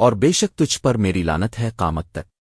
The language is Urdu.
اور بے شک تجھ پر میری لانت ہے قامت تک۔